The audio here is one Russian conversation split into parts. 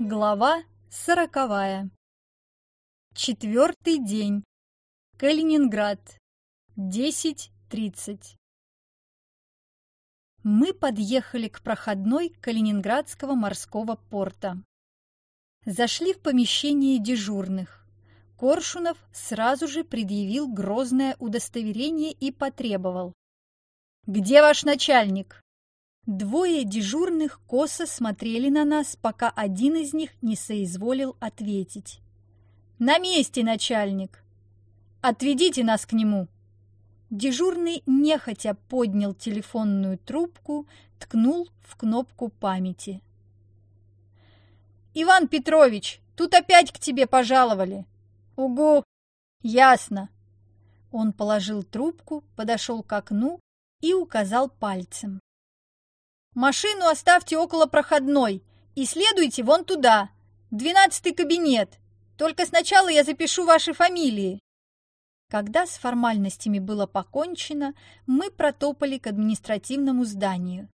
Глава сороковая. Четвертый день. Калининград. Десять тридцать. Мы подъехали к проходной Калининградского морского порта. Зашли в помещение дежурных. Коршунов сразу же предъявил грозное удостоверение и потребовал. «Где ваш начальник?» Двое дежурных косо смотрели на нас, пока один из них не соизволил ответить. «На месте, начальник! Отведите нас к нему!» Дежурный нехотя поднял телефонную трубку, ткнул в кнопку памяти. «Иван Петрович, тут опять к тебе пожаловали!» «Угу! Ясно!» Он положил трубку, подошел к окну и указал пальцем. Машину оставьте около проходной и следуйте вон туда, двенадцатый кабинет. Только сначала я запишу ваши фамилии. Когда с формальностями было покончено, мы протопали к административному зданию.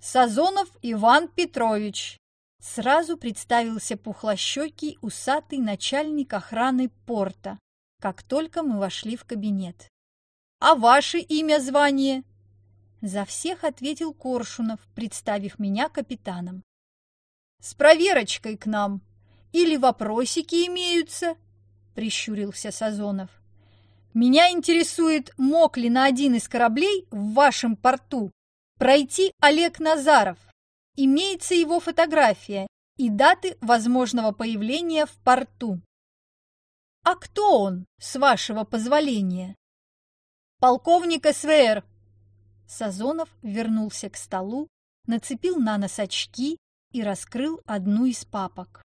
Сазонов Иван Петрович. Сразу представился пухлощекий усатый начальник охраны порта, как только мы вошли в кабинет. «А ваше имя, звание?» За всех ответил Коршунов, представив меня капитаном. «С проверочкой к нам! Или вопросики имеются?» – прищурился Сазонов. «Меня интересует, мог ли на один из кораблей в вашем порту пройти Олег Назаров? Имеется его фотография и даты возможного появления в порту. А кто он, с вашего позволения?» «Полковник СВР Сазонов вернулся к столу, нацепил на нос очки и раскрыл одну из папок.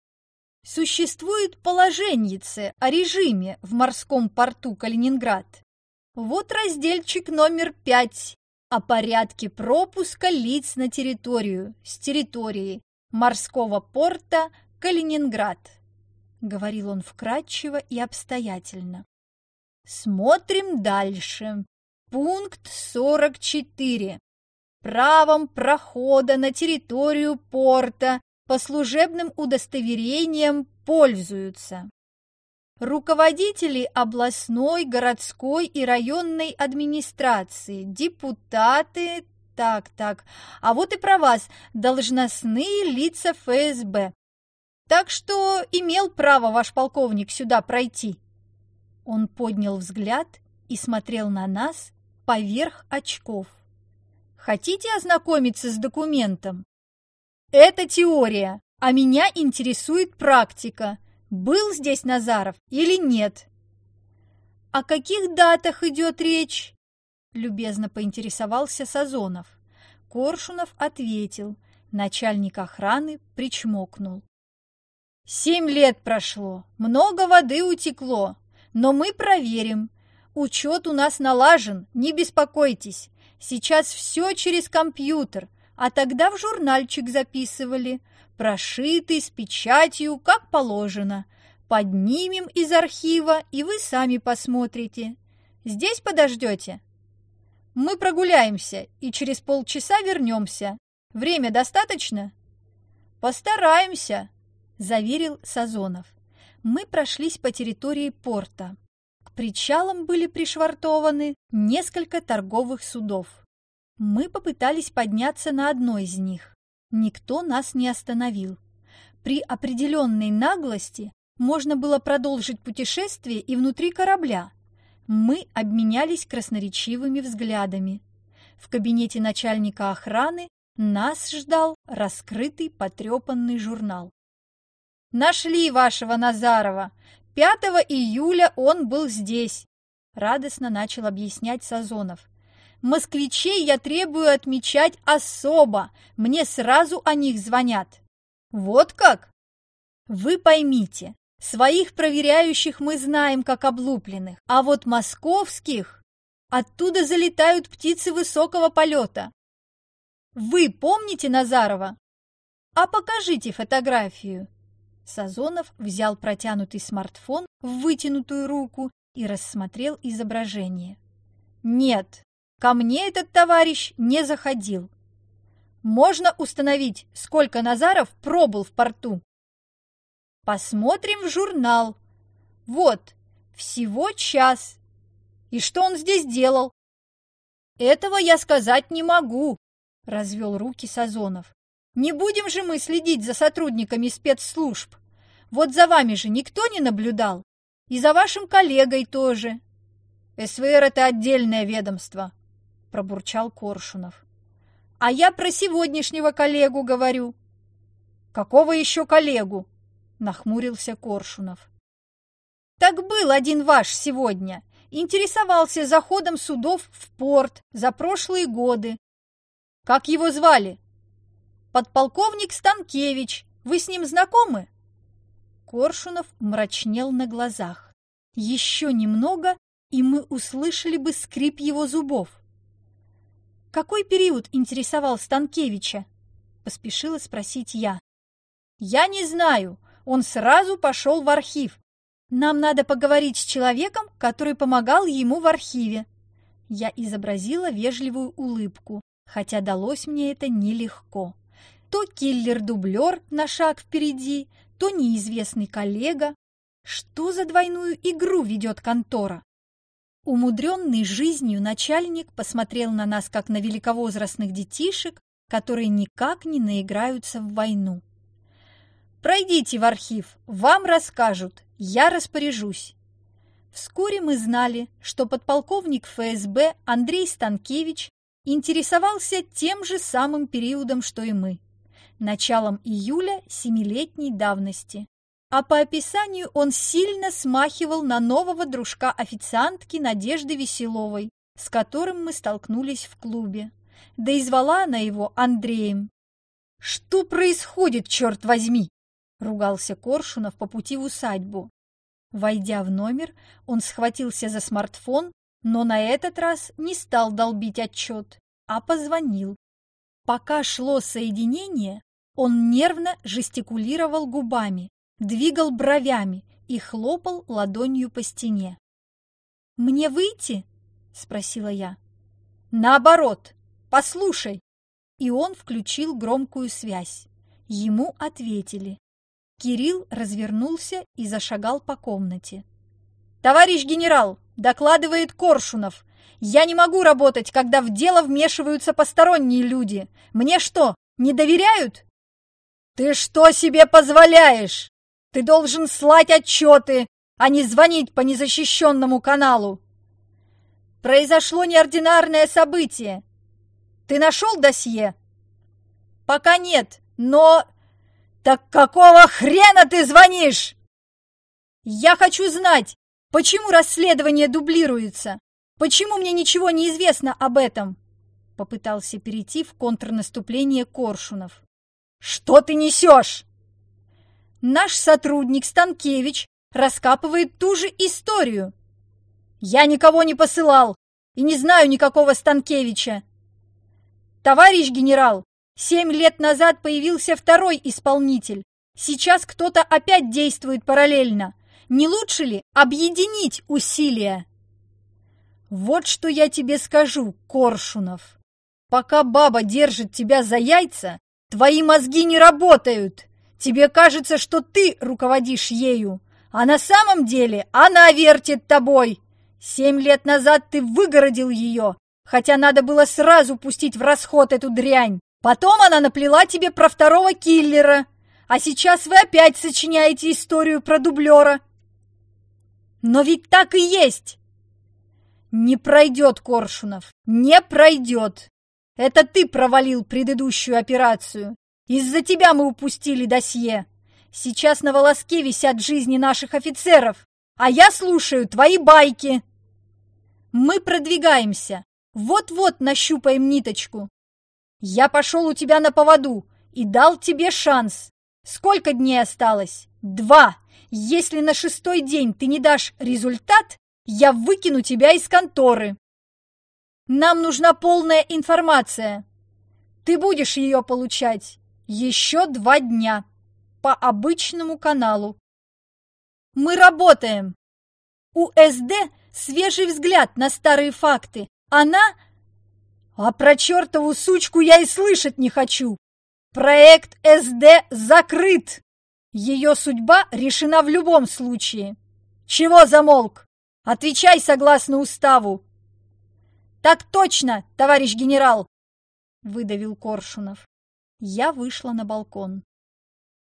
Существует положеннице о режиме в морском порту Калининград. Вот разделчик номер пять о порядке пропуска лиц на территорию с территории морского порта Калининград, говорил он вкратчиво и обстоятельно. Смотрим дальше. Пункт 44. Правом прохода на территорию порта по служебным удостоверениям пользуются. Руководители областной, городской и районной администрации, депутаты, так, так, а вот и про вас, должностные лица ФСБ. Так что имел право ваш полковник сюда пройти. Он поднял взгляд и смотрел на нас, поверх очков. Хотите ознакомиться с документом? Это теория, а меня интересует практика. Был здесь Назаров или нет? О каких датах идет речь? Любезно поинтересовался Сазонов. Коршунов ответил. Начальник охраны причмокнул. Семь лет прошло, много воды утекло, но мы проверим, Учет у нас налажен, не беспокойтесь. Сейчас все через компьютер, а тогда в журнальчик записывали. Прошитый, с печатью, как положено. Поднимем из архива, и вы сами посмотрите. Здесь подождете? Мы прогуляемся и через полчаса вернемся. Время достаточно? Постараемся, заверил Сазонов. Мы прошлись по территории порта причалам были пришвартованы несколько торговых судов. Мы попытались подняться на одно из них. Никто нас не остановил. При определенной наглости можно было продолжить путешествие и внутри корабля. Мы обменялись красноречивыми взглядами. В кабинете начальника охраны нас ждал раскрытый потрепанный журнал. «Нашли вашего Назарова! 5 июля он был здесь, радостно начал объяснять Сазонов. Москвичей я требую отмечать особо, мне сразу о них звонят. Вот как? Вы поймите, своих проверяющих мы знаем как облупленных, а вот московских оттуда залетают птицы высокого полета. Вы помните Назарова? А покажите фотографию. Сазонов взял протянутый смартфон в вытянутую руку и рассмотрел изображение. «Нет, ко мне этот товарищ не заходил. Можно установить, сколько Назаров пробыл в порту?» Посмотрим в журнал. Вот, всего час. И что он здесь делал? Этого я сказать не могу, развел руки Сазонов. Не будем же мы следить за сотрудниками спецслужб. Вот за вами же никто не наблюдал. И за вашим коллегой тоже. СВР – это отдельное ведомство, пробурчал Коршунов. А я про сегодняшнего коллегу говорю. Какого еще коллегу? Нахмурился Коршунов. Так был один ваш сегодня. Интересовался заходом судов в порт за прошлые годы. Как его звали? Подполковник Станкевич. Вы с ним знакомы? Коршунов мрачнел на глазах. Еще немного, и мы услышали бы скрип его зубов. «Какой период интересовал Станкевича?» – поспешила спросить я. «Я не знаю. Он сразу пошел в архив. Нам надо поговорить с человеком, который помогал ему в архиве». Я изобразила вежливую улыбку, хотя далось мне это нелегко. То киллер-дублер на шаг впереди, то неизвестный коллега. Что за двойную игру ведет контора? Умудренный жизнью начальник посмотрел на нас, как на великовозрастных детишек, которые никак не наиграются в войну. «Пройдите в архив, вам расскажут, я распоряжусь». Вскоре мы знали, что подполковник ФСБ Андрей Станкевич интересовался тем же самым периодом, что и мы началом июля семилетней давности. А по описанию он сильно смахивал на нового дружка официантки Надежды Веселовой, с которым мы столкнулись в клубе. Да и звала она его Андреем. «Что происходит, черт возьми?» – ругался Коршунов по пути в усадьбу. Войдя в номер, он схватился за смартфон, но на этот раз не стал долбить отчет, а позвонил. Пока шло соединение, он нервно жестикулировал губами, двигал бровями и хлопал ладонью по стене. «Мне выйти?» – спросила я. «Наоборот, послушай!» И он включил громкую связь. Ему ответили. Кирилл развернулся и зашагал по комнате. «Товарищ генерал!» – докладывает Коршунов. «Я не могу работать, когда в дело вмешиваются посторонние люди. Мне что, не доверяют?» «Ты что себе позволяешь? Ты должен слать отчеты, а не звонить по незащищенному каналу!» «Произошло неординарное событие. Ты нашел досье?» «Пока нет, но...» «Так какого хрена ты звонишь?» «Я хочу знать, почему расследование дублируется? Почему мне ничего не известно об этом?» Попытался перейти в контрнаступление Коршунов. «Что ты несешь?» Наш сотрудник Станкевич раскапывает ту же историю. Я никого не посылал и не знаю никакого Станкевича. Товарищ генерал, семь лет назад появился второй исполнитель. Сейчас кто-то опять действует параллельно. Не лучше ли объединить усилия? Вот что я тебе скажу, Коршунов. Пока баба держит тебя за яйца, Твои мозги не работают. Тебе кажется, что ты руководишь ею, а на самом деле она вертит тобой. Семь лет назад ты выгородил ее, хотя надо было сразу пустить в расход эту дрянь. Потом она наплела тебе про второго киллера, а сейчас вы опять сочиняете историю про дублера. Но ведь так и есть. Не пройдет, Коршунов, не пройдет. Это ты провалил предыдущую операцию. Из-за тебя мы упустили досье. Сейчас на волоске висят жизни наших офицеров, а я слушаю твои байки. Мы продвигаемся. Вот-вот нащупаем ниточку. Я пошел у тебя на поводу и дал тебе шанс. Сколько дней осталось? Два. Если на шестой день ты не дашь результат, я выкину тебя из конторы. Нам нужна полная информация. Ты будешь ее получать еще два дня по обычному каналу. Мы работаем. У СД свежий взгляд на старые факты. Она... А про чертову сучку я и слышать не хочу. Проект СД закрыт. Ее судьба решена в любом случае. Чего замолк? Отвечай согласно уставу. Так точно, товарищ генерал, выдавил Коршунов. Я вышла на балкон.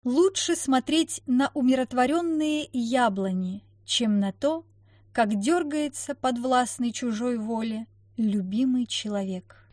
Лучше смотреть на умиротворенные яблони, чем на то, как дергается под властной чужой воле любимый человек.